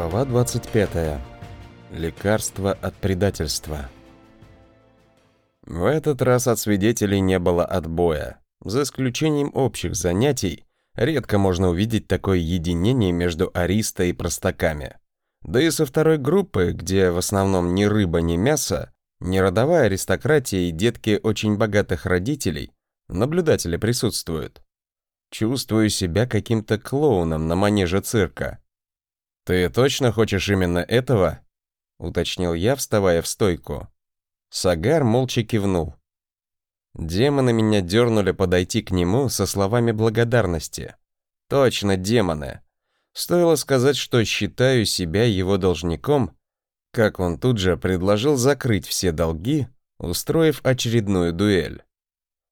Глава 25. Лекарство от предательства. В этот раз от свидетелей не было отбоя. За исключением общих занятий, редко можно увидеть такое единение между ариста и простаками. Да и со второй группы, где в основном ни рыба, ни мясо, ни родовая аристократия и детки очень богатых родителей, наблюдатели присутствуют. Чувствую себя каким-то клоуном на манеже цирка. «Ты точно хочешь именно этого?» — уточнил я, вставая в стойку. Сагар молча кивнул. Демоны меня дернули подойти к нему со словами благодарности. Точно, демоны. Стоило сказать, что считаю себя его должником, как он тут же предложил закрыть все долги, устроив очередную дуэль.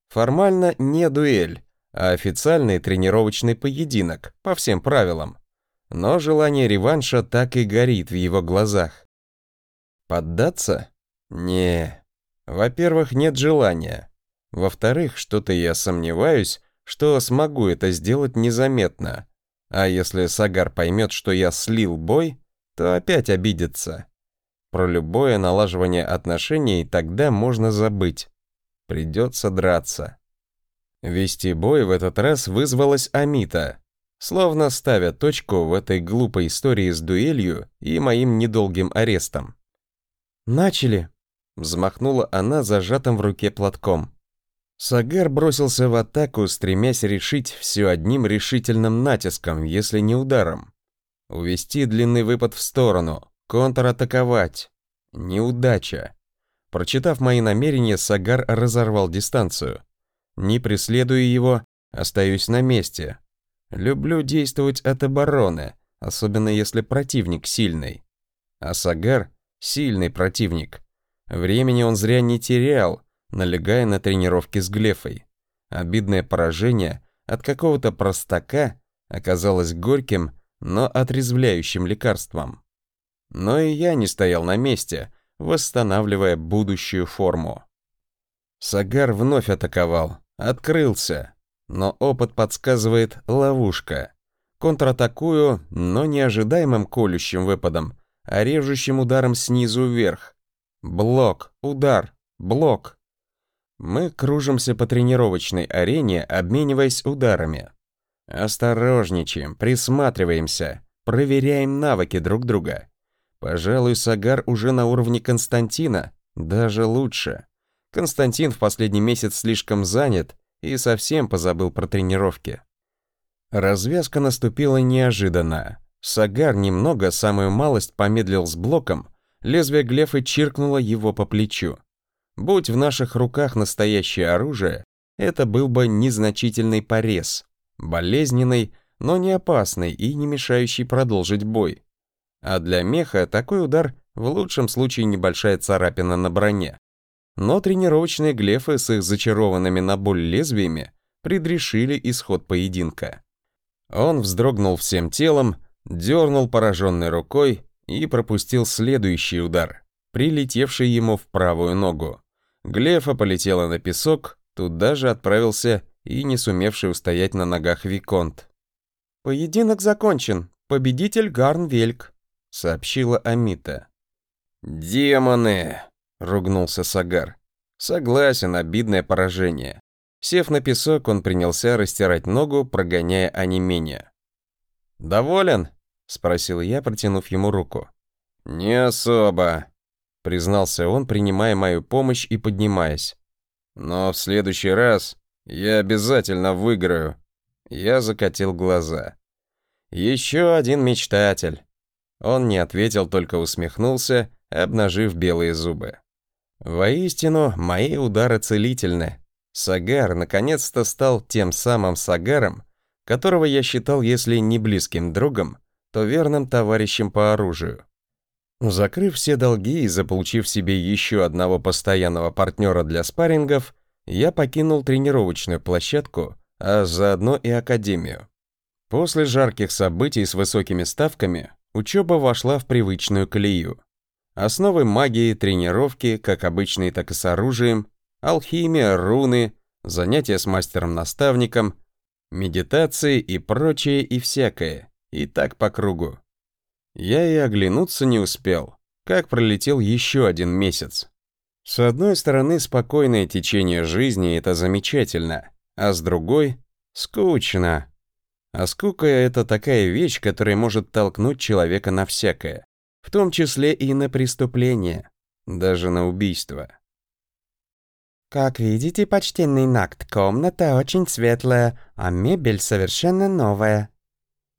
Формально не дуэль, а официальный тренировочный поединок, по всем правилам но желание реванша так и горит в его глазах. Поддаться? Не. Во-первых, нет желания. Во-вторых, что-то я сомневаюсь, что смогу это сделать незаметно. А если Сагар поймет, что я слил бой, то опять обидится. Про любое налаживание отношений тогда можно забыть. Придется драться. Вести бой в этот раз вызвалась Амита, словно ставя точку в этой глупой истории с дуэлью и моим недолгим арестом. «Начали!» — взмахнула она зажатым в руке платком. Сагар бросился в атаку, стремясь решить все одним решительным натиском, если не ударом. Увести длинный выпад в сторону, контратаковать. Неудача. Прочитав мои намерения, Сагар разорвал дистанцию. Не преследуя его, остаюсь на месте, Люблю действовать от обороны, особенно если противник сильный. А Сагар — сильный противник. Времени он зря не терял, налегая на тренировки с Глефой. Обидное поражение от какого-то простака оказалось горьким, но отрезвляющим лекарством. Но и я не стоял на месте, восстанавливая будущую форму. Сагар вновь атаковал, открылся, но опыт подсказывает ловушка. Контратакую, но не ожидаемым колющим выпадом, а режущим ударом снизу вверх. Блок, удар, блок. Мы кружимся по тренировочной арене, обмениваясь ударами. Осторожничаем, присматриваемся, проверяем навыки друг друга. Пожалуй, Сагар уже на уровне Константина, даже лучше. Константин в последний месяц слишком занят, и совсем позабыл про тренировки. Развязка наступила неожиданно. Сагар немного, самую малость, помедлил с блоком, лезвие глефы чиркнуло его по плечу. Будь в наших руках настоящее оружие, это был бы незначительный порез, болезненный, но не опасный и не мешающий продолжить бой. А для меха такой удар в лучшем случае небольшая царапина на броне но тренировочные глефы с их зачарованными на боль лезвиями предрешили исход поединка. Он вздрогнул всем телом, дернул пораженной рукой и пропустил следующий удар, прилетевший ему в правую ногу. Глефа полетела на песок, туда же отправился и не сумевший устоять на ногах Виконт. «Поединок закончен. Победитель Гарн Вельк», — сообщила Амита. «Демоны!» — ругнулся Сагар. «Согласен, обидное поражение». Сев на песок, он принялся растирать ногу, прогоняя онемение. «Доволен?» — спросил я, протянув ему руку. «Не особо», — признался он, принимая мою помощь и поднимаясь. «Но в следующий раз я обязательно выиграю». Я закатил глаза. «Еще один мечтатель». Он не ответил, только усмехнулся, обнажив белые зубы. Воистину, мои удары целительны. Сагар наконец-то стал тем самым Сагаром, которого я считал, если не близким другом, то верным товарищем по оружию. Закрыв все долги и заполучив себе еще одного постоянного партнера для спаррингов, я покинул тренировочную площадку, а заодно и академию. После жарких событий с высокими ставками учеба вошла в привычную колею. Основы магии, тренировки, как обычные, так и с оружием, алхимия, руны, занятия с мастером-наставником, медитации и прочее и всякое. И так по кругу. Я и оглянуться не успел, как пролетел еще один месяц. С одной стороны, спокойное течение жизни — это замечательно, а с другой — скучно. А скука — это такая вещь, которая может толкнуть человека на всякое, в том числе и на преступление, даже на убийство. Как видите, почтенный Накт, комната очень светлая, а мебель совершенно новая.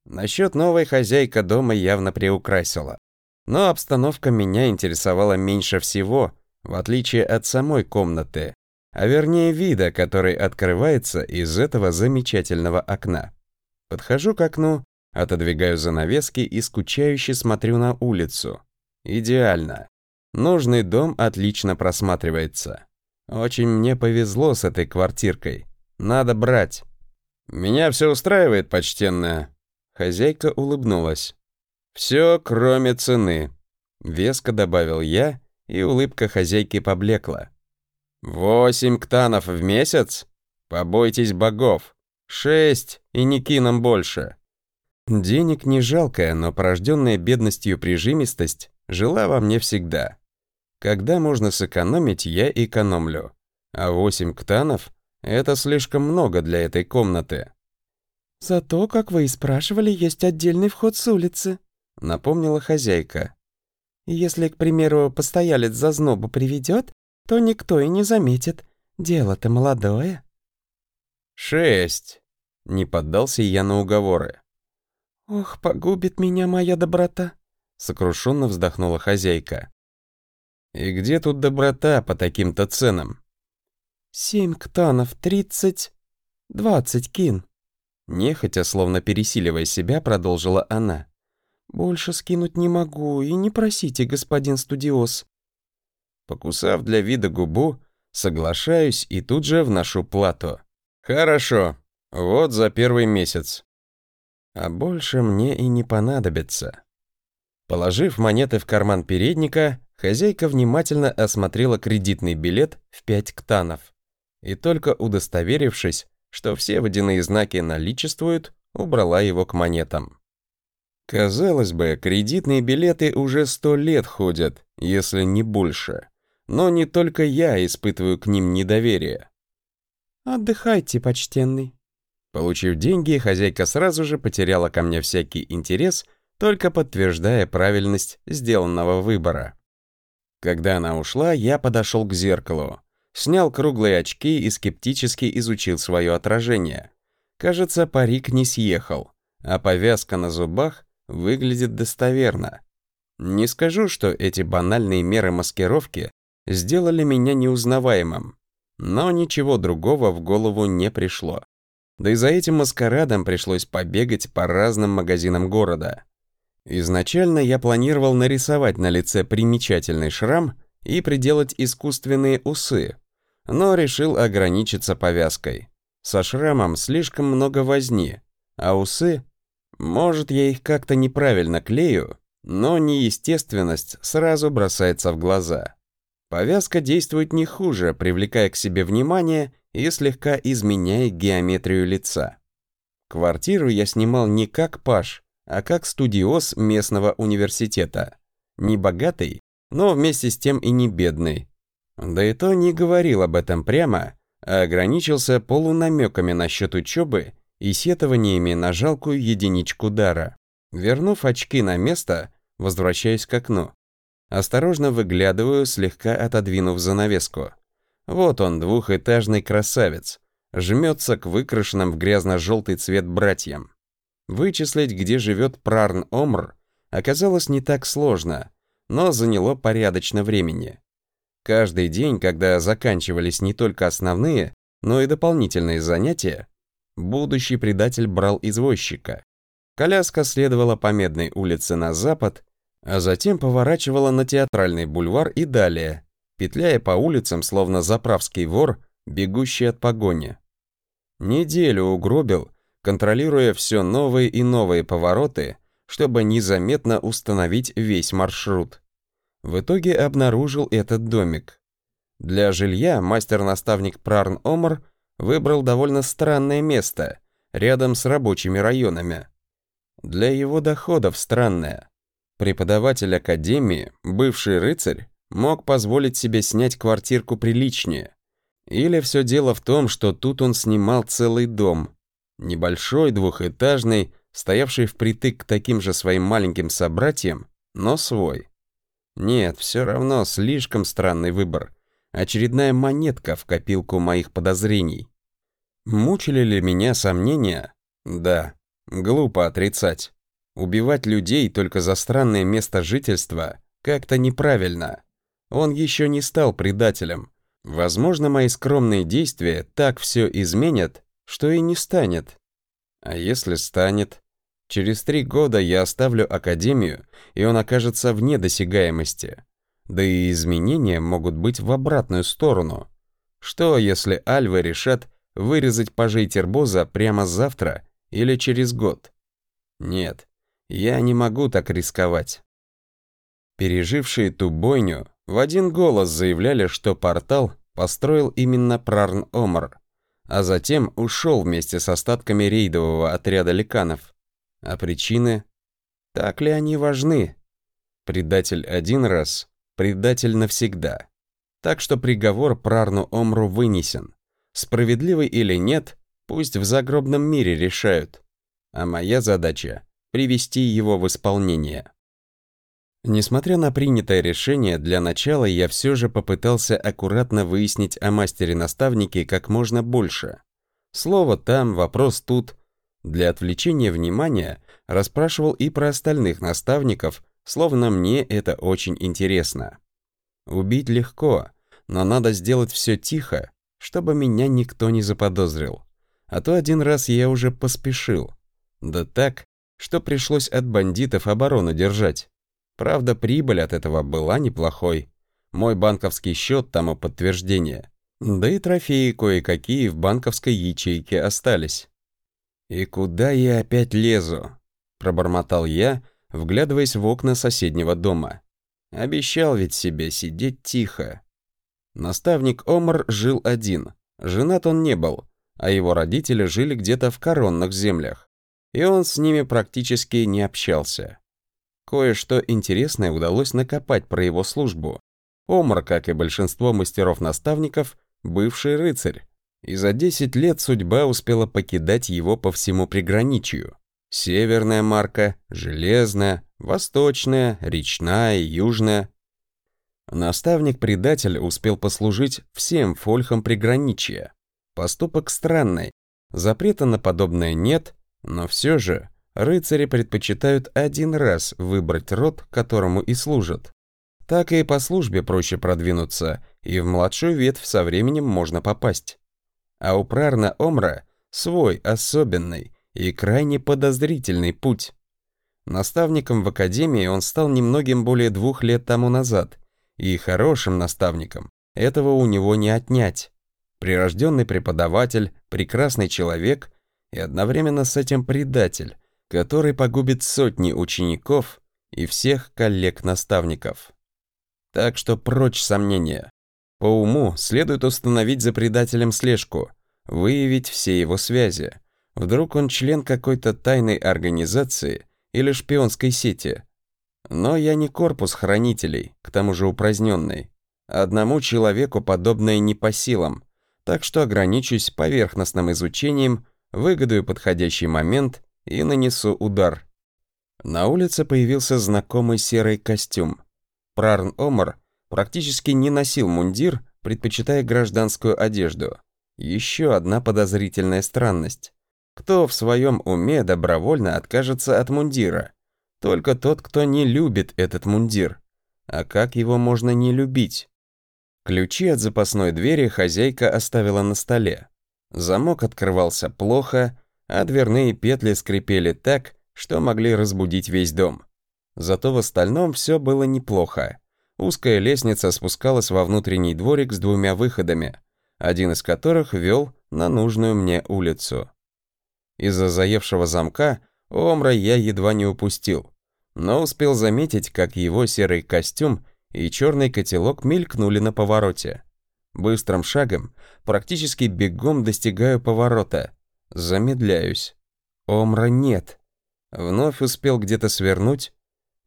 Насчет новой хозяйка дома явно приукрасила. Но обстановка меня интересовала меньше всего, в отличие от самой комнаты, а вернее вида, который открывается из этого замечательного окна. Подхожу к окну, отодвигаю занавески и скучающе смотрю на улицу. Идеально. Нужный дом отлично просматривается. Очень мне повезло с этой квартиркой. Надо брать. Меня все устраивает, почтенная. Хозяйка улыбнулась. Все, кроме цены. Веско добавил я, и улыбка хозяйки поблекла. Восемь ктанов в месяц? Побойтесь богов. Шесть, и не кином больше. Денег не жалкая, но порожденная бедностью прижимистость жила во мне всегда. Когда можно сэкономить, я экономлю. А 8 ктанов — это слишком много для этой комнаты. «Зато, как вы и спрашивали, есть отдельный вход с улицы», — напомнила хозяйка. «Если, к примеру, постоялец за знобу приведет, то никто и не заметит. Дело-то молодое». «Шесть!» — не поддался я на уговоры. «Ох, погубит меня моя доброта!» — сокрушенно вздохнула хозяйка. И где тут доброта по таким-то ценам? Семь ктанов, тридцать... двадцать кин. Нехотя, словно пересиливая себя, продолжила она. «Больше скинуть не могу, и не просите, господин студиоз». Покусав для вида губу, соглашаюсь и тут же вношу плату. «Хорошо, вот за первый месяц. А больше мне и не понадобится». Положив монеты в карман передника, Хозяйка внимательно осмотрела кредитный билет в 5 ктанов и только удостоверившись, что все водяные знаки наличествуют, убрала его к монетам. Казалось бы, кредитные билеты уже сто лет ходят, если не больше. Но не только я испытываю к ним недоверие. «Отдыхайте, почтенный». Получив деньги, хозяйка сразу же потеряла ко мне всякий интерес, только подтверждая правильность сделанного выбора. Когда она ушла, я подошел к зеркалу, снял круглые очки и скептически изучил свое отражение. Кажется, парик не съехал, а повязка на зубах выглядит достоверно. Не скажу, что эти банальные меры маскировки сделали меня неузнаваемым, но ничего другого в голову не пришло. Да и за этим маскарадом пришлось побегать по разным магазинам города. Изначально я планировал нарисовать на лице примечательный шрам и приделать искусственные усы, но решил ограничиться повязкой. Со шрамом слишком много возни, а усы... Может, я их как-то неправильно клею, но неестественность сразу бросается в глаза. Повязка действует не хуже, привлекая к себе внимание и слегка изменяя геометрию лица. Квартиру я снимал не как паш, а как студиоз местного университета. Не богатый, но вместе с тем и не бедный. Да и то не говорил об этом прямо, а ограничился полунамеками насчет учебы и сетованиями на жалкую единичку дара. Вернув очки на место, возвращаюсь к окну. Осторожно выглядываю, слегка отодвинув занавеску. Вот он, двухэтажный красавец. Жмется к выкрашенным в грязно-желтый цвет братьям. Вычислить, где живет Прарн-Омр, оказалось не так сложно, но заняло порядочно времени. Каждый день, когда заканчивались не только основные, но и дополнительные занятия, будущий предатель брал извозчика. Коляска следовала по Медной улице на запад, а затем поворачивала на Театральный бульвар и далее, петляя по улицам, словно заправский вор, бегущий от погони. Неделю угробил, контролируя все новые и новые повороты, чтобы незаметно установить весь маршрут. В итоге обнаружил этот домик. Для жилья мастер-наставник Прарн Омар выбрал довольно странное место, рядом с рабочими районами. Для его доходов странное. Преподаватель академии, бывший рыцарь, мог позволить себе снять квартирку приличнее. Или все дело в том, что тут он снимал целый дом. Небольшой, двухэтажный, стоявший впритык к таким же своим маленьким собратьям, но свой. Нет, все равно слишком странный выбор. Очередная монетка в копилку моих подозрений. Мучили ли меня сомнения? Да, глупо отрицать. Убивать людей только за странное место жительства как-то неправильно. Он еще не стал предателем. Возможно, мои скромные действия так все изменят, что и не станет. А если станет? Через три года я оставлю Академию, и он окажется вне досягаемости. Да и изменения могут быть в обратную сторону. Что, если альвы решат вырезать пажей Тербоза прямо завтра или через год? Нет, я не могу так рисковать. Пережившие ту бойню в один голос заявляли, что портал построил именно Прарн Омар, а затем ушел вместе с остатками рейдового отряда ликанов. А причины? Так ли они важны? Предатель один раз, предатель навсегда. Так что приговор Прарну Омру вынесен. Справедливый или нет, пусть в загробном мире решают. А моя задача — привести его в исполнение. Несмотря на принятое решение, для начала я все же попытался аккуратно выяснить о мастере-наставнике как можно больше. Слово там, вопрос тут, для отвлечения внимания расспрашивал и про остальных наставников, словно мне это очень интересно. Убить легко, но надо сделать все тихо, чтобы меня никто не заподозрил. А то один раз я уже поспешил. Да так, что пришлось от бандитов оборону держать. Правда, прибыль от этого была неплохой. Мой банковский счет тому подтверждение. Да и трофеи кое-какие в банковской ячейке остались. «И куда я опять лезу?» — пробормотал я, вглядываясь в окна соседнего дома. Обещал ведь себе сидеть тихо. Наставник Омар жил один, женат он не был, а его родители жили где-то в коронных землях, и он с ними практически не общался. Кое-что интересное удалось накопать про его службу. Омар, как и большинство мастеров-наставников, бывший рыцарь, и за 10 лет судьба успела покидать его по всему приграничью. Северная марка, железная, восточная, речная южная. Наставник-предатель успел послужить всем фольхам приграничья. Поступок странный, запрета на подобное нет, но все же рыцари предпочитают один раз выбрать род, которому и служат. Так и по службе проще продвинуться, и в младшую ветвь со временем можно попасть а у Прарна Омра свой особенный и крайне подозрительный путь. Наставником в академии он стал немногим более двух лет тому назад, и хорошим наставником этого у него не отнять. Прирожденный преподаватель, прекрасный человек и одновременно с этим предатель, который погубит сотни учеников и всех коллег-наставников. Так что прочь сомнения. По уму следует установить за предателем слежку, выявить все его связи. Вдруг он член какой-то тайной организации или шпионской сети. Но я не корпус хранителей, к тому же упраздненный. Одному человеку подобное не по силам, так что ограничусь поверхностным изучением, выгодую подходящий момент и нанесу удар. На улице появился знакомый серый костюм. Прарн Омар практически не носил мундир, предпочитая гражданскую одежду. Еще одна подозрительная странность. Кто в своем уме добровольно откажется от мундира? Только тот, кто не любит этот мундир. А как его можно не любить? Ключи от запасной двери хозяйка оставила на столе. Замок открывался плохо, а дверные петли скрипели так, что могли разбудить весь дом. Зато в остальном все было неплохо. Узкая лестница спускалась во внутренний дворик с двумя выходами, один из которых вел на нужную мне улицу. Из-за заевшего замка Омра я едва не упустил, но успел заметить, как его серый костюм и черный котелок мелькнули на повороте. Быстрым шагом, практически бегом достигаю поворота. Замедляюсь. Омра нет. Вновь успел где-то свернуть.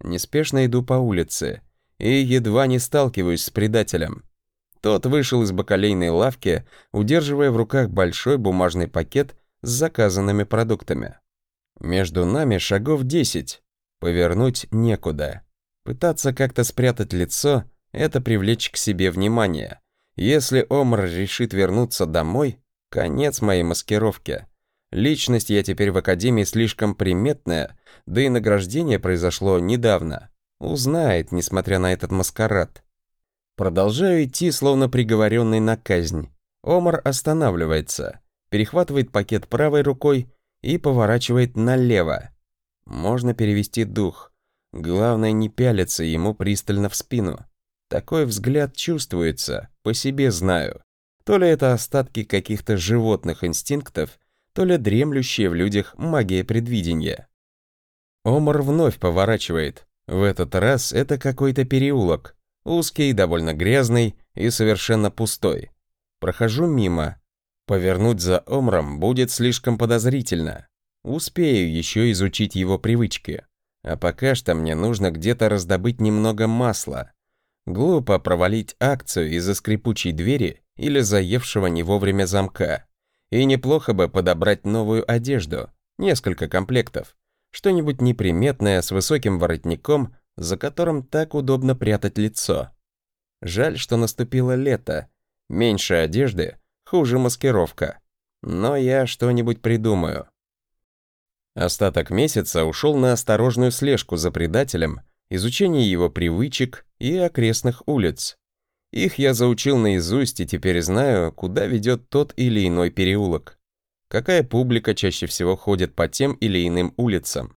Неспешно иду по улице и едва не сталкиваюсь с предателем. Тот вышел из бакалейной лавки, удерживая в руках большой бумажный пакет с заказанными продуктами. Между нами шагов десять. Повернуть некуда. Пытаться как-то спрятать лицо — это привлечь к себе внимание. Если Омар решит вернуться домой, конец моей маскировки. Личность я теперь в Академии слишком приметная, да и награждение произошло недавно. Узнает, несмотря на этот маскарад. Продолжаю идти, словно приговоренный на казнь. Омар останавливается, перехватывает пакет правой рукой и поворачивает налево. Можно перевести дух. Главное не пялиться ему пристально в спину. Такой взгляд чувствуется, по себе знаю. То ли это остатки каких-то животных инстинктов, то ли дремлющая в людях магия предвидения. Омар вновь поворачивает. В этот раз это какой-то переулок. Узкий, довольно грязный и совершенно пустой. Прохожу мимо. Повернуть за Омром будет слишком подозрительно. Успею еще изучить его привычки. А пока что мне нужно где-то раздобыть немного масла. Глупо провалить акцию из-за скрипучей двери или заевшего не вовремя замка. И неплохо бы подобрать новую одежду, несколько комплектов. Что-нибудь неприметное с высоким воротником за которым так удобно прятать лицо. Жаль, что наступило лето. Меньше одежды, хуже маскировка. Но я что-нибудь придумаю. Остаток месяца ушел на осторожную слежку за предателем, изучение его привычек и окрестных улиц. Их я заучил наизусть и теперь знаю, куда ведет тот или иной переулок. Какая публика чаще всего ходит по тем или иным улицам.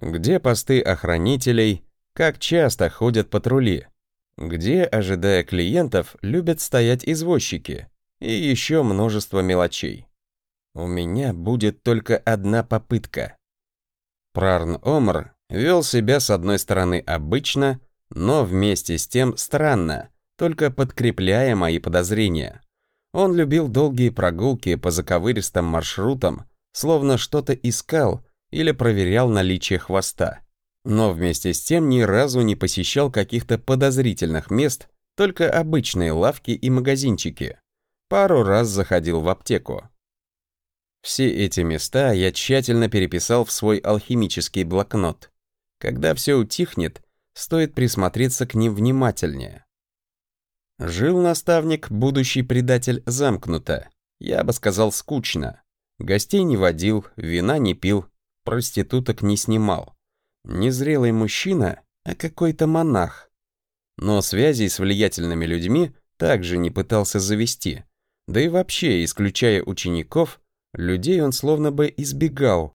Где посты охранителей, как часто ходят патрули? Где, ожидая клиентов, любят стоять извозчики? И еще множество мелочей. У меня будет только одна попытка. Прарн Омр вел себя с одной стороны обычно, но вместе с тем странно, только подкрепляя мои подозрения. Он любил долгие прогулки по заковыристым маршрутам, словно что-то искал или проверял наличие хвоста но вместе с тем ни разу не посещал каких-то подозрительных мест, только обычные лавки и магазинчики. Пару раз заходил в аптеку. Все эти места я тщательно переписал в свой алхимический блокнот. Когда все утихнет, стоит присмотреться к ним внимательнее. Жил наставник, будущий предатель, замкнуто. Я бы сказал, скучно. Гостей не водил, вина не пил, проституток не снимал. Незрелый мужчина, а какой-то монах. Но связей с влиятельными людьми также не пытался завести. Да и вообще, исключая учеников, людей он словно бы избегал.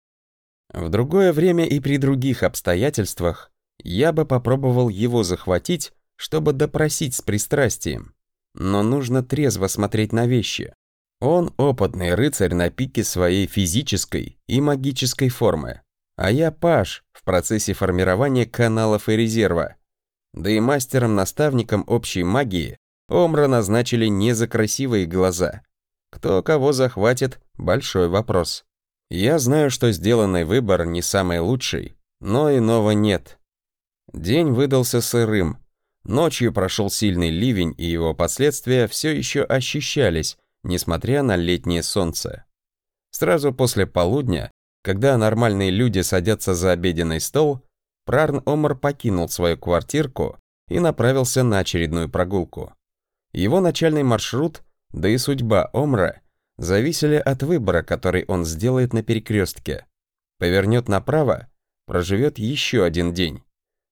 В другое время и при других обстоятельствах я бы попробовал его захватить, чтобы допросить с пристрастием. Но нужно трезво смотреть на вещи. Он опытный рыцарь на пике своей физической и магической формы. А я паш в процессе формирования каналов и резерва. Да и мастером-наставником общей магии Омра назначили не за красивые глаза. Кто кого захватит – большой вопрос. Я знаю, что сделанный выбор не самый лучший, но иного нет. День выдался сырым. Ночью прошел сильный ливень, и его последствия все еще ощущались, несмотря на летнее солнце. Сразу после полудня когда нормальные люди садятся за обеденный стол, Прарн Омар покинул свою квартирку и направился на очередную прогулку. Его начальный маршрут, да и судьба Омра, зависели от выбора, который он сделает на перекрестке. Повернет направо, проживет еще один день.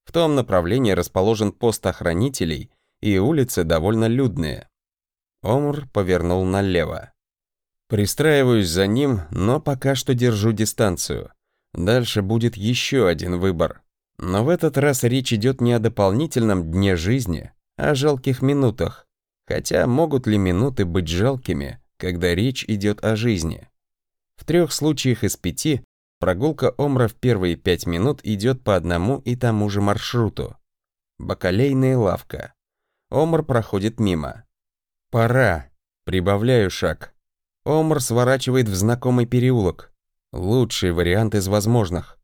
В том направлении расположен пост охранителей, и улицы довольно людные. Омр повернул налево. Пристраиваюсь за ним, но пока что держу дистанцию. Дальше будет еще один выбор. Но в этот раз речь идет не о дополнительном дне жизни, а о жалких минутах. Хотя могут ли минуты быть жалкими, когда речь идет о жизни? В трех случаях из пяти прогулка Омра в первые пять минут идет по одному и тому же маршруту. Бакалейная лавка. Омр проходит мимо. Пора. Прибавляю шаг. Омр сворачивает в знакомый переулок. Лучший вариант из возможных.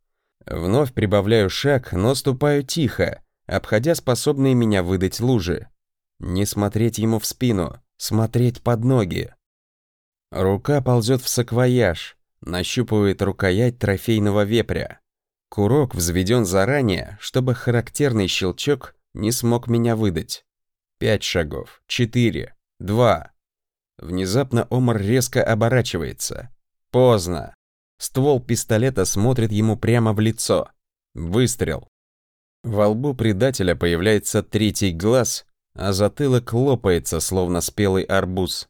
Вновь прибавляю шаг, но ступаю тихо, обходя способные меня выдать лужи. Не смотреть ему в спину, смотреть под ноги. Рука ползет в саквояж, нащупывает рукоять трофейного вепря. Курок взведен заранее, чтобы характерный щелчок не смог меня выдать. Пять шагов, четыре, два. Внезапно Омар резко оборачивается. Поздно. Ствол пистолета смотрит ему прямо в лицо. Выстрел. Во лбу предателя появляется третий глаз, а затылок лопается, словно спелый арбуз.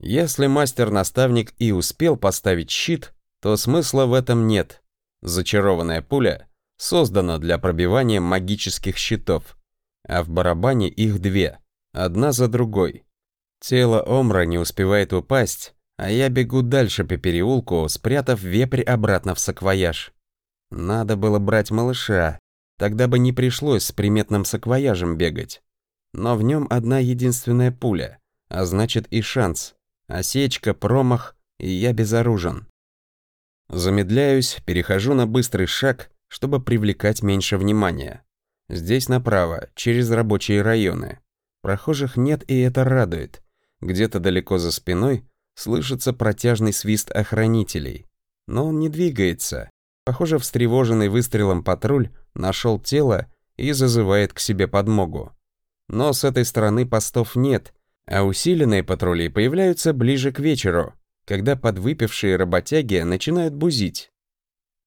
Если мастер-наставник и успел поставить щит, то смысла в этом нет. Зачарованная пуля создана для пробивания магических щитов, а в барабане их две, одна за другой. Тело Омра не успевает упасть, а я бегу дальше по переулку, спрятав вепрь обратно в саквояж. Надо было брать малыша, тогда бы не пришлось с приметным саквояжем бегать. Но в нем одна единственная пуля, а значит и шанс. Осечка, промах, и я безоружен. Замедляюсь, перехожу на быстрый шаг, чтобы привлекать меньше внимания. Здесь направо, через рабочие районы. Прохожих нет, и это радует. Где-то далеко за спиной слышится протяжный свист охранителей. Но он не двигается. Похоже, встревоженный выстрелом патруль нашел тело и зазывает к себе подмогу. Но с этой стороны постов нет, а усиленные патрули появляются ближе к вечеру, когда подвыпившие работяги начинают бузить.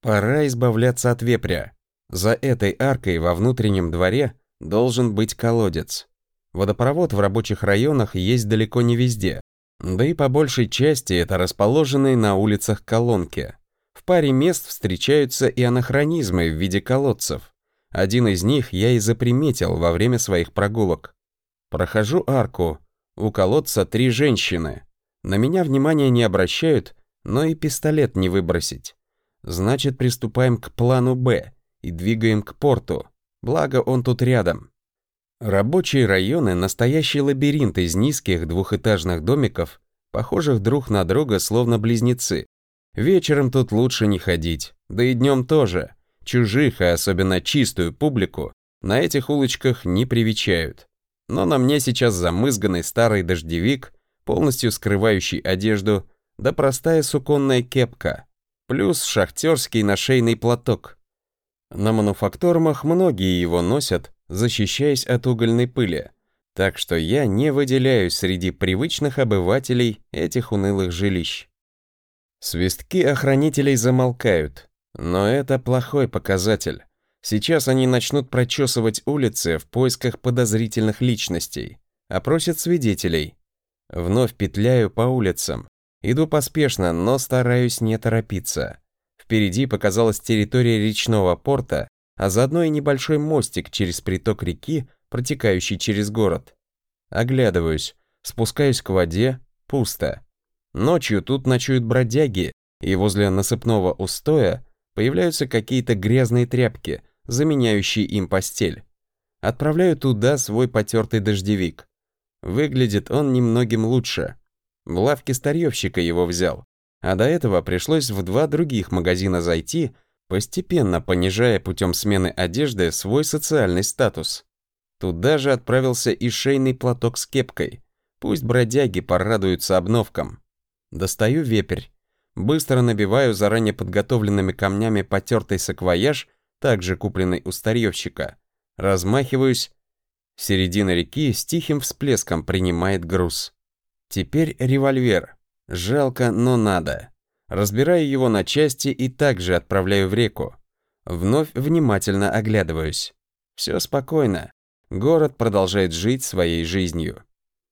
Пора избавляться от вепря. За этой аркой во внутреннем дворе должен быть колодец. Водопровод в рабочих районах есть далеко не везде. Да и по большей части это расположенные на улицах колонки. В паре мест встречаются и анахронизмы в виде колодцев. Один из них я и заприметил во время своих прогулок. Прохожу арку. У колодца три женщины. На меня внимания не обращают, но и пистолет не выбросить. Значит, приступаем к плану «Б» и двигаем к порту, благо он тут рядом. Рабочие районы – настоящий лабиринт из низких двухэтажных домиков, похожих друг на друга словно близнецы. Вечером тут лучше не ходить, да и днем тоже. Чужих, а особенно чистую публику, на этих улочках не привечают. Но на мне сейчас замызганный старый дождевик, полностью скрывающий одежду, да простая суконная кепка, плюс шахтерский нашейный платок. На мануфактурмах многие его носят, защищаясь от угольной пыли, так что я не выделяюсь среди привычных обывателей этих унылых жилищ. Свистки охранителей замолкают, но это плохой показатель. Сейчас они начнут прочесывать улицы в поисках подозрительных личностей, опросят свидетелей, Вновь петляю по улицам. Иду поспешно, но стараюсь не торопиться. Впереди показалась территория речного порта, а заодно и небольшой мостик через приток реки, протекающий через город. Оглядываюсь, спускаюсь к воде, пусто. Ночью тут ночуют бродяги, и возле насыпного устоя появляются какие-то грязные тряпки, заменяющие им постель. Отправляю туда свой потертый дождевик. Выглядит он немногим лучше. В лавке старьевщика его взял. А до этого пришлось в два других магазина зайти, постепенно понижая путем смены одежды свой социальный статус. Туда же отправился и шейный платок с кепкой. Пусть бродяги порадуются обновкам. Достаю вепрь. Быстро набиваю заранее подготовленными камнями потертый саквояж, также купленный у старьевщика. Размахиваюсь Середина реки с тихим всплеском принимает груз. Теперь револьвер. Жалко, но надо. Разбираю его на части и также отправляю в реку. Вновь внимательно оглядываюсь. Все спокойно. Город продолжает жить своей жизнью.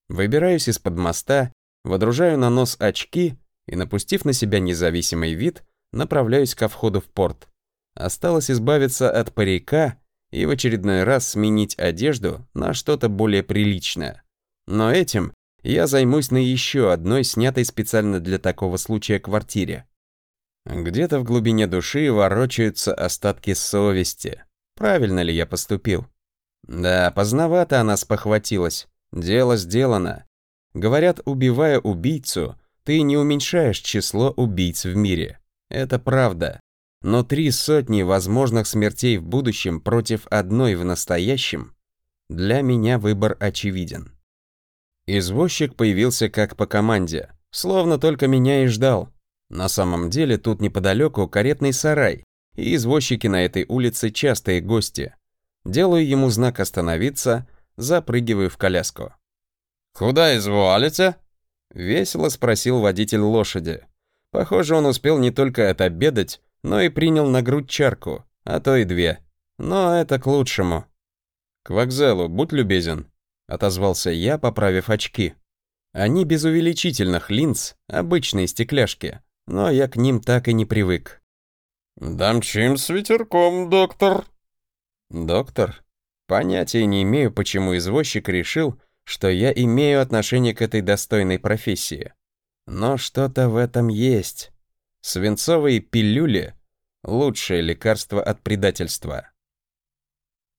Выбираюсь из-под моста, водружаю на нос очки и, напустив на себя независимый вид, направляюсь ко входу в порт. Осталось избавиться от парика и в очередной раз сменить одежду на что-то более приличное. Но этим я займусь на еще одной снятой специально для такого случая квартире. Где-то в глубине души ворочаются остатки совести. Правильно ли я поступил? Да, поздновато она спохватилась. Дело сделано. Говорят, убивая убийцу, ты не уменьшаешь число убийц в мире. Это правда. Но три сотни возможных смертей в будущем против одной в настоящем, для меня выбор очевиден. Извозчик появился как по команде, словно только меня и ждал. На самом деле тут неподалеку каретный сарай, и извозчики на этой улице частые гости. Делаю ему знак остановиться, запрыгиваю в коляску. «Куда изволите?» — весело спросил водитель лошади. Похоже, он успел не только отобедать, но и принял на грудь чарку, а то и две. Но это к лучшему. «К вокзалу, будь любезен», — отозвался я, поправив очки. Они без увеличительных линз, обычные стекляшки, но я к ним так и не привык. «Дамчим с ветерком, доктор». «Доктор?» Понятия не имею, почему извозчик решил, что я имею отношение к этой достойной профессии. Но что-то в этом есть. Свинцовые пилюли — лучшее лекарство от предательства.